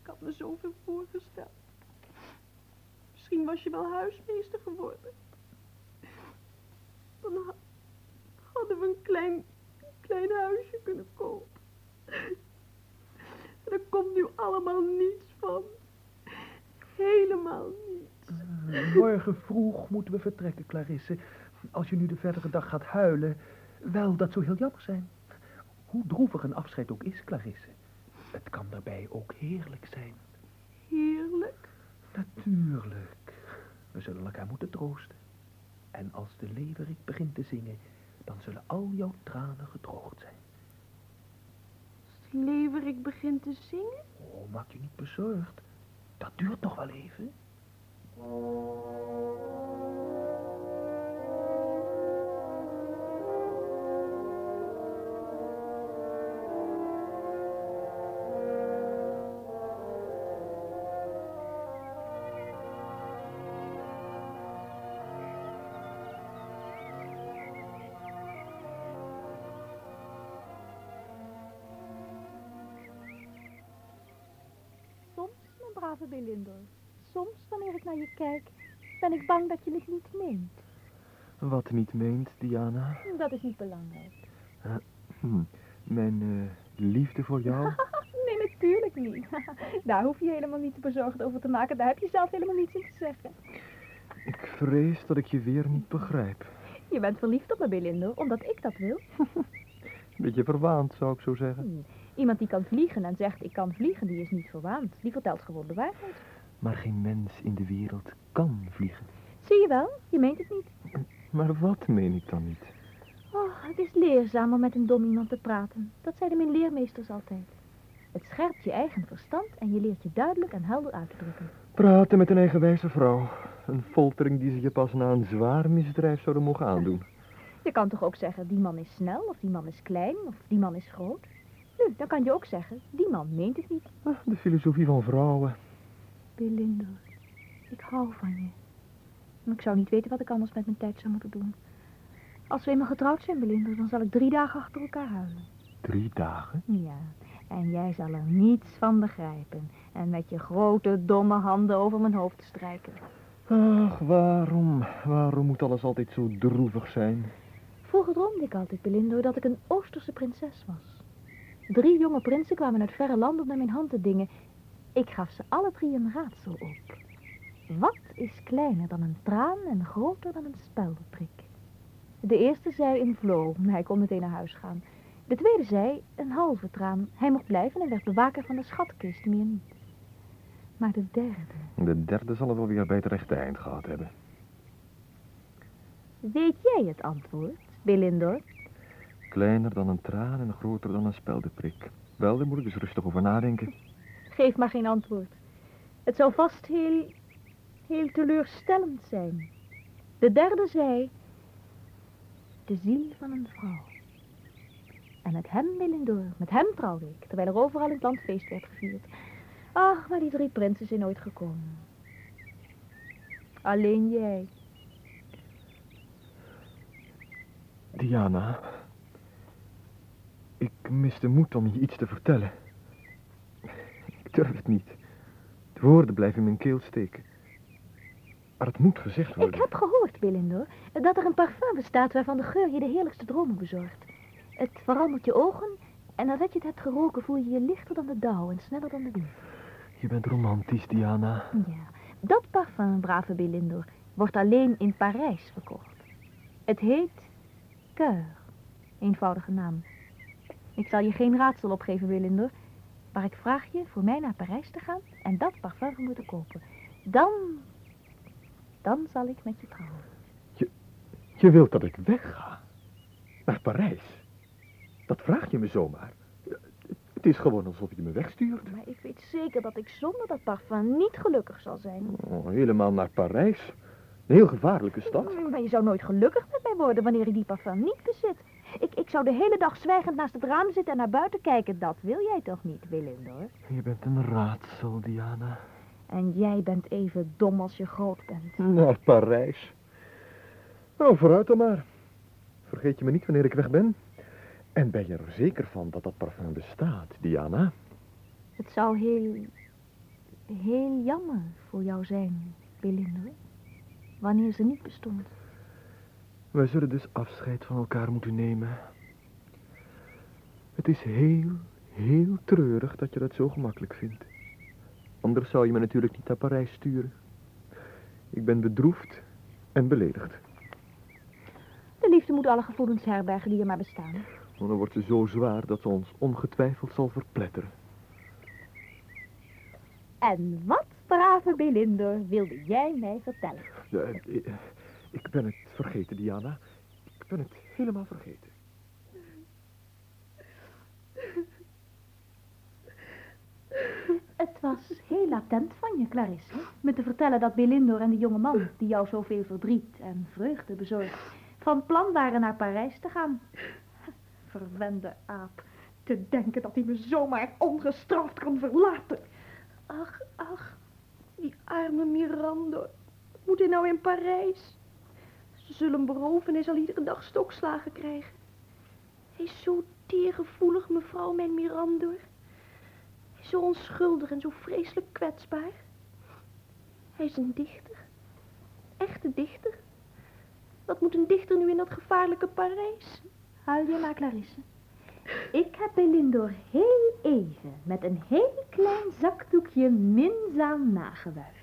Ik had me zoveel voorgesteld. Misschien was je wel huismeester geworden. Dan ha- hadden we een klein, klein huisje kunnen kopen. En er komt nu allemaal niets van. Helemaal niets. Eh, Morgen vroeg moeten we vertrekken, Clarisse. Als je nu de verdere dag gaat huilen, wel, dat zou heel jammer zijn. Hoe droevig een afscheid ook is, Clarisse. Het kan daarbij ook heerlijk zijn. Heerlijk. Natuurlijk. We zullen elkaar moeten troosten. En als de leeuwerik begint te zingen, dan zullen al jouw tranen gedroogd zijn. Als de leeuwerik begint te zingen. Oh, maak je niet bezorgd. Dat duurt nog wel even. Belinda, soms wanneer ik naar je kijk, ben ik bang dat je het niet meent. Wat niet meent, Diana? Dat is niet belangrijk. Hm, mijn eh, liefde voor jou? Nee, natuurlijk niet. Daar hoef je helemaal niet te bezorgd over te maken. Daar heb je zelf helemaal niets in te zeggen. Ik vrees dat ik je weer niet begrijp. Je bent verliefd op me, Belinda, omdat ik dat wil. Beetje verwaand, zou ik zo zeggen. Hm. Iemand die kan vliegen en zegt ik kan vliegen, die is niet verwaand. Die vertelt gewoon de waarheid. Maar geen mens in de wereld kan vliegen. Zie je wel, je meent het niet. Maar wat meen ik dan niet? Oh, het is leerzaam om met een dom iemand te praten. Dat zeiden mijn leermeesters altijd. Het scherpt je eigen verstand en je leert je duidelijk en helder uit te drukken. Praten met een eigenwijze vrouw. Een foltering die ze je pas na een zwaar misdrijf zouden mogen aandoen. Je kan toch ook zeggen, die man is snel, of die man is klein, of die man is groot. Nu, dan kan je ook zeggen, die man meent het niet. De filosofie van vrouwen. Belinda, ik hou van je. En ik zou niet weten wat ik anders met mijn tijd zou moeten doen. Als we eenmaal getrouwd zijn, Belinda, dan zal ik drie dagen achter elkaar huilen. Drie dagen? Ja, en jij zal er niets van begrijpen. En met je grote, domme handen over mijn hoofd strijken. Ach, waarom? Waarom moet alles altijd zo droevig zijn? Vroeger droomde ik altijd, Belinda, dat ik een Oosterse prinses was. Drie jonge prinsen kwamen uit verre landen om naar mijn hand te dingen. Ik gaf ze alle drie een raadsel op. Wat is kleiner dan een traan en groter dan een speldenprik? De eerste zei een vlo, hij kon meteen naar huis gaan. De tweede zei een halve traan, hij mocht blijven en werd bewaker van de schatkist, meer niet. Maar de derde, De derde zal het wel weer bij het rechte eind gehad hebben. weet jij het antwoord, Belindor? Kleiner dan een traan en groter dan een speldenprik. Wel, daar moet ik eens rustig over nadenken. Geef maar geen antwoord. Het zou vast heel, heel teleurstellend zijn. De derde zei, de ziel van een vrouw. En met hem, Willendor, met hem trouwde ik, terwijl er overal in het land feest werd gevierd. Ach, maar die drie prinsen zijn nooit gekomen. Alleen jij. Diana, ik mis de moed om je iets te vertellen. Ik durf het niet. De woorden blijven in mijn keel steken. Maar het moet gezegd Ik worden. heb gehoord, Willendor, dat er een parfum bestaat waarvan de geur je de heerlijkste dromen bezorgt. Het verandert je ogen en nadat je het hebt geroken voel je je lichter dan de dauw en sneller dan de wind. Je bent romantisch, Diana. Ja, dat parfum, brave Belindor, wordt alleen in Parijs verkocht. Het heet Keur. Eenvoudige naam. Ik zal je geen raadsel opgeven, Belindor, maar ik vraag je voor mij naar Parijs te gaan en dat parfum te moeten kopen. Dan, dan zal ik met je trouwen. Je wilt dat ik wegga? Naar Parijs? Dat vraag je me zomaar. Het is gewoon alsof je me wegstuurt. Maar ik weet zeker dat ik zonder dat parfum niet gelukkig zal zijn. Oh, helemaal naar Parijs. Een heel gevaarlijke stad. Maar je zou nooit gelukkig met mij worden wanneer ik die parfum niet bezit. Ik, ik zou de hele dag zwijgend naast het raam zitten en naar buiten kijken. Dat wil jij toch niet, Willendor? Je bent een raadsel, Diana. En jij bent even dom als je groot bent. Naar Parijs. Nou, vooruit dan maar. Vergeet je me niet wanneer ik weg ben. En ben je er zeker van dat dat parfum bestaat, Diana? Het zou heel, heel jammer voor jou zijn, Willendor. Wanneer ze niet bestond. Wij zullen dus afscheid van elkaar moeten nemen. Het is heel, heel treurig dat je dat zo gemakkelijk vindt. Anders zou je me natuurlijk niet naar Parijs sturen. Ik ben bedroefd en beledigd. De liefde moet alle gevoelens herbergen die er maar bestaan. Want dan wordt ze zo zwaar dat ze ons ongetwijfeld zal verpletteren. En wat, brave Belindor, wilde jij mij vertellen? Ja, ik, ben het vergeten, Diana. Ik ben het helemaal vergeten. Het was heel attent van je, Clarisse, me te vertellen dat Belindor en de jonge man, die jou zoveel verdriet en vreugde bezorgt, van plan waren naar Parijs te gaan. Verwende aap, te denken dat hij me zomaar ongestraft kan verlaten. Ach, ach, die arme Mirando. Wat moet hij nou in Parijs? Ze zullen beroven en zal iedere dag stokslagen krijgen. Hij is zo teergevoelig, mevrouw, mijn Mirandor. Hij is zo onschuldig en zo vreselijk kwetsbaar. Hij is een dichter. Echte dichter. Wat moet een dichter nu in dat gevaarlijke Parijs? Huil je maar, Clarisse. Ik heb Belindor heel even met een heel klein zakdoekje minzaam nagewuifd.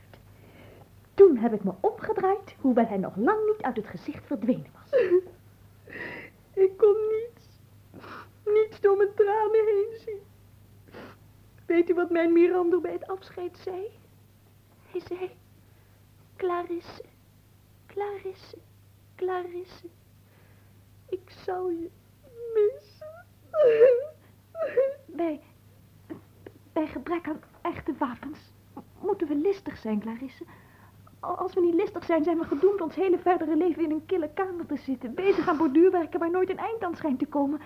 Toen heb ik me opgedraaid, hoewel hij nog lang niet uit het gezicht verdwenen was. Ik kon niets, niets door mijn tranen heen zien. Weet u wat mijn Miranda bij het afscheid zei? Hij zei, Clarisse, Clarisse, Clarisse, ik zal je missen. Bij, bij gebrek aan echte wapens moeten we listig zijn, Clarisse. Als we niet listig zijn, zijn we gedoemd ons hele verdere leven in een kille kamer te zitten. Bezig aan borduurwerken waar nooit een eind aan schijnt te komen.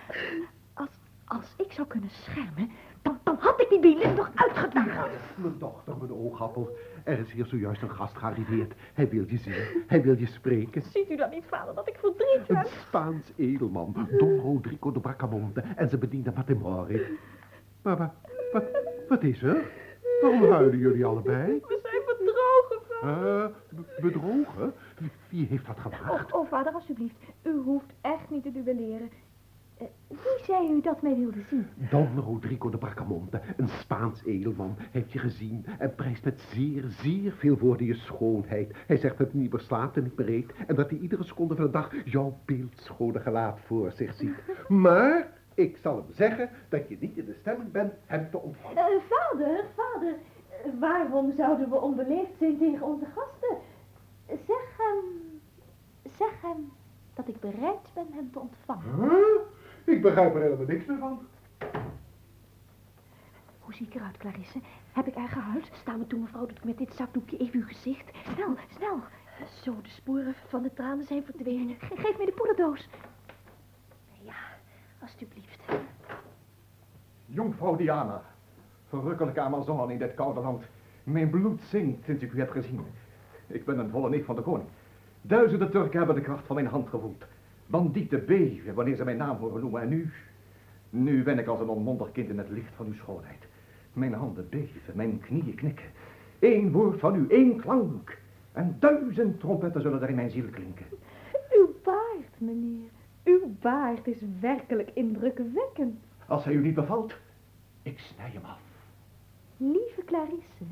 Als, als ik zou kunnen schermen, dan, dan had ik die Belin toch uitgedaagd. Mijn dochter, mijn oogappel. Er is hier zojuist een gast gearriveerd. Hij wil je zien. Hij wil je spreken. Ziet u dan niet, vader, dat ik verdriet Een heb? Spaans edelman, Don Rodrigo de Bracamonte en zijn bediende Matemori. Maar wat, wat is er? Waarom huilen jullie allebei? Zijn bedrogen. Eh? Wie- heeft dat gewaagd? Oh, oh, vader, alsjeblieft. U hoeft echt niet te duelleren. Eh, wie zei u dat mij wilde zien? Don Rodrigo de Bracamonte, een Spaans edelman, heeft je gezien en prijst met zeer, zeer veel woorden je schoonheid. Hij zegt dat hij niet meer slaapt en niet meer eet en dat hij iedere seconde van de dag jouw beeldschone gelaat voor zich ziet. Maar ik zal hem zeggen dat je niet in de stemming bent hem te ontvangen. Eh, vader, vader, waarom zouden we onbeleefd zijn tegen onze gasten? Zeg hem, zeg hem dat ik bereid ben hem te ontvangen. Huh? Ik begrijp er helemaal niks meer van. Hoe zie ik eruit, Clarisse? Heb ik erg gehuild? Sta me toe, mevrouw, dat ik met dit zakdoekje even uw gezicht... Snel, snel. Zo, de sporen van de tranen zijn verdwenen. Ge- geef mij de poederdoos. Ja, alstublieft. Jonkvrouw Diana, verrukkelijke Amazone in dit koude land. Mijn bloed zingt sinds ik u heb gezien. Ik ben een volle neef van de koning. Duizenden Turken hebben de kracht van mijn hand gevoeld. Bandieten beven wanneer ze mijn naam horen noemen. En nu, nu ben ik als een onmondig kind in het licht van uw schoonheid. Mijn handen beven, mijn knieën knikken. Eén woord van u, één klank. En duizend trompetten zullen er in mijn ziel klinken. Uw baard, meneer. Uw baard is werkelijk indrukwekkend. Als hij u niet bevalt, ik snij hem af. Lieve Clarisse,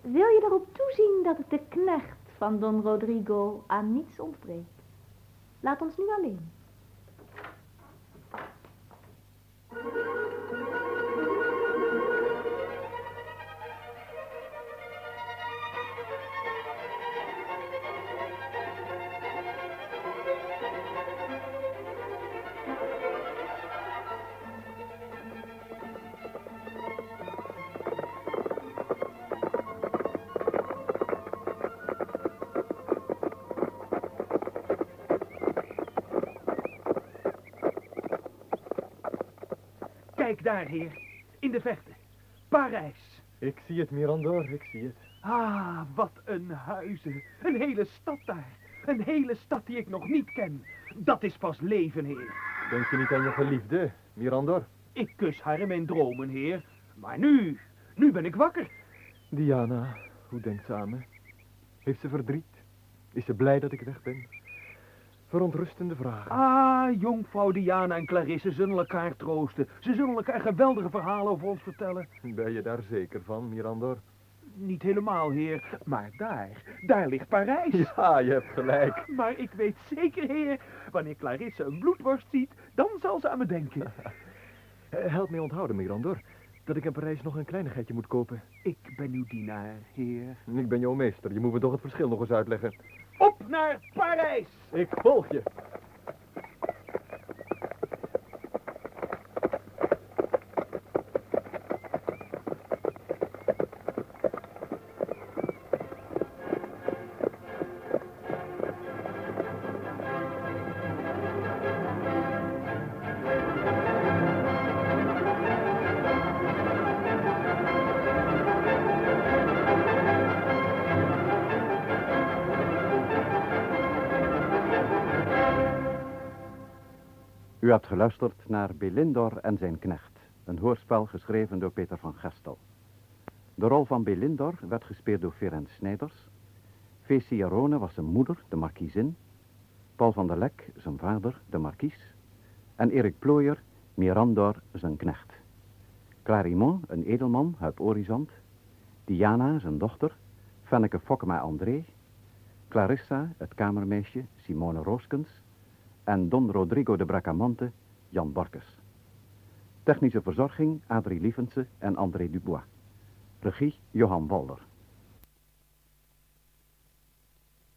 wil je erop toezien dat het de knecht van Don Rodrigo aan niets ontbreekt? Laat ons nu alleen. Kijk daar, heer. In de verte. Parijs. Ik zie het, Mirandor, ik zie het. Ah, wat een huizen. Een hele stad daar. Een hele stad die ik nog niet ken. Dat is pas leven, heer. Denk je niet aan je geliefde, Mirandor? Ik kus haar in mijn dromen, heer. Maar nu, nu ben ik wakker. Diana, hoe denkt ze aan me? Heeft ze verdriet? Is ze blij dat ik weg ben? Verontrustende vragen. Ah, jonkvrouw Diana en Clarisse zullen elkaar troosten. Ze zullen elkaar geweldige verhalen over ons vertellen. Ben je daar zeker van, Mirandor? Niet helemaal, heer. Maar daar, daar ligt Parijs. Ja, je hebt gelijk. Maar ik weet zeker, heer, wanneer Clarisse een bloedworst ziet, dan zal ze aan me denken. Help mij onthouden, Mirandor, dat ik in Parijs nog een kleinigheidje moet kopen. Ik ben uw dienaar, heer. Ik ben jouw meester, je moet me toch het verschil nog eens uitleggen. Op naar Parijs! Ik volg je. Hebt geluisterd naar Belindor en zijn knecht, een hoorspel geschreven door Peter van Gestel. De rol van Belindor werd gespeeld door Ferenc Snijders. Ciarone was zijn moeder, de markiezin. Paul van der Lek, zijn vader, de markies. En Erik Plooier, Mirandor, zijn knecht. Clarimont, een edelman uit Orizant. Diana, zijn dochter. Fenneke Fokkema André. Clarissa, het kamermeisje, Simone Rooskens en Don Rodrigo de Bracamonte, Jan Borkes. Technische verzorging, Adrie Liefense en André Dubois. Regie, Johan Walder.